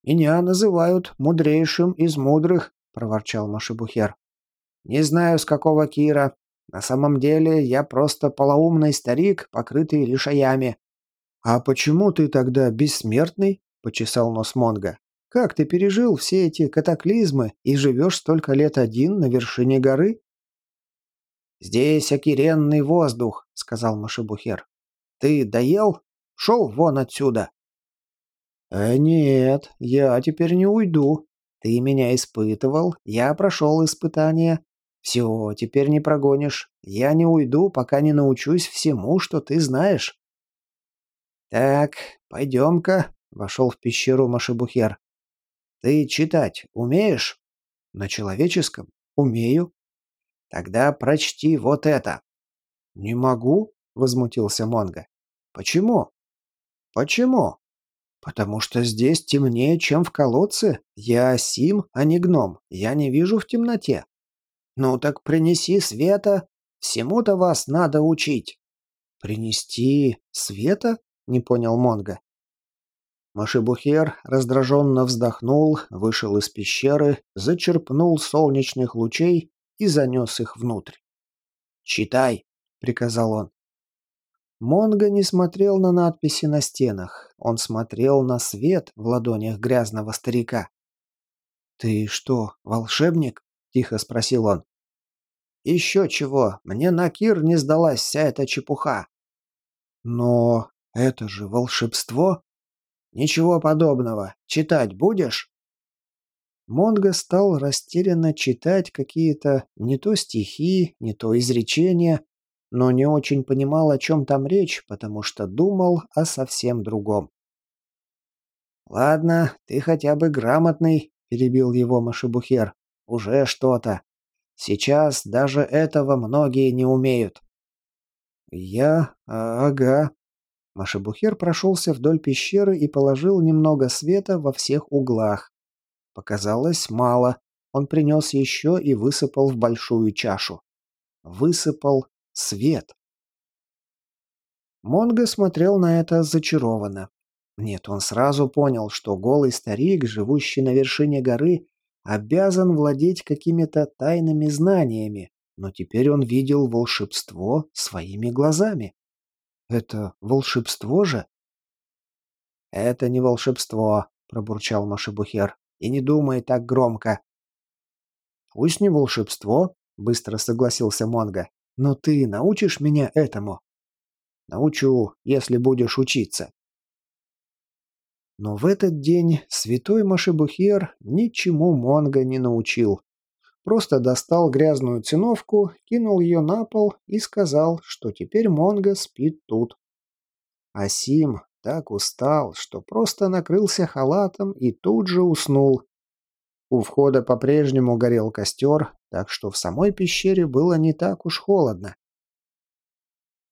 «Меня называют мудрейшим из мудрых», — проворчал Машибухер. «Не знаю, с какого Кира, на самом деле я просто полоумный старик, покрытый лишаями». «А почему ты тогда бессмертный?» — почесал нос Монга. «Как ты пережил все эти катаклизмы и живешь столько лет один на вершине горы?» «Здесь океренный воздух», — сказал Машибухер. «Ты доел? Шел вон отсюда». «Э, нет, я теперь не уйду. Ты меня испытывал, я прошел испытание, все, теперь не прогонишь. Я не уйду, пока не научусь всему, что ты знаешь. Так, пойдем-ка, вошел в пещеру Машибухер. Ты читать умеешь? На человеческом? Умею. Тогда прочти вот это. Не могу, возмутился Монго. Почему? Почему? Потому что здесь темнее, чем в колодце. Я Сим, а не гном. Я не вижу в темноте. «Ну так принеси света. Всему-то вас надо учить». «Принести света?» — не понял Монго. Машибухер раздраженно вздохнул, вышел из пещеры, зачерпнул солнечных лучей и занес их внутрь. «Читай», — приказал он. Монго не смотрел на надписи на стенах, он смотрел на свет в ладонях грязного старика. «Ты что, волшебник?» — тихо спросил он. «Еще чего, мне на Кир не сдалась вся эта чепуха». «Но это же волшебство?» «Ничего подобного. Читать будешь?» Монго стал растерянно читать какие-то не то стихи, не то изречения, но не очень понимал, о чем там речь, потому что думал о совсем другом. «Ладно, ты хотя бы грамотный», — перебил его Машибухер. «Уже что-то. Сейчас даже этого многие не умеют». «Я... А, ага». Машибухер прошелся вдоль пещеры и положил немного света во всех углах. Показалось мало. Он принес еще и высыпал в большую чашу. Высыпал свет. Монго смотрел на это зачарованно. Нет, он сразу понял, что голый старик, живущий на вершине горы, обязан владеть какими-то тайными знаниями, но теперь он видел волшебство своими глазами. Это волшебство же? Это не волшебство, пробурчал Машибухер. И не думай так громко. Пусть не волшебство, быстро согласился Монго. Но ты научишь меня этому?» «Научу, если будешь учиться». Но в этот день святой Машибухер ничему Монго не научил. Просто достал грязную циновку, кинул ее на пол и сказал, что теперь Монго спит тут. Асим так устал, что просто накрылся халатом и тут же уснул. У входа по-прежнему горел костер, так что в самой пещере было не так уж холодно.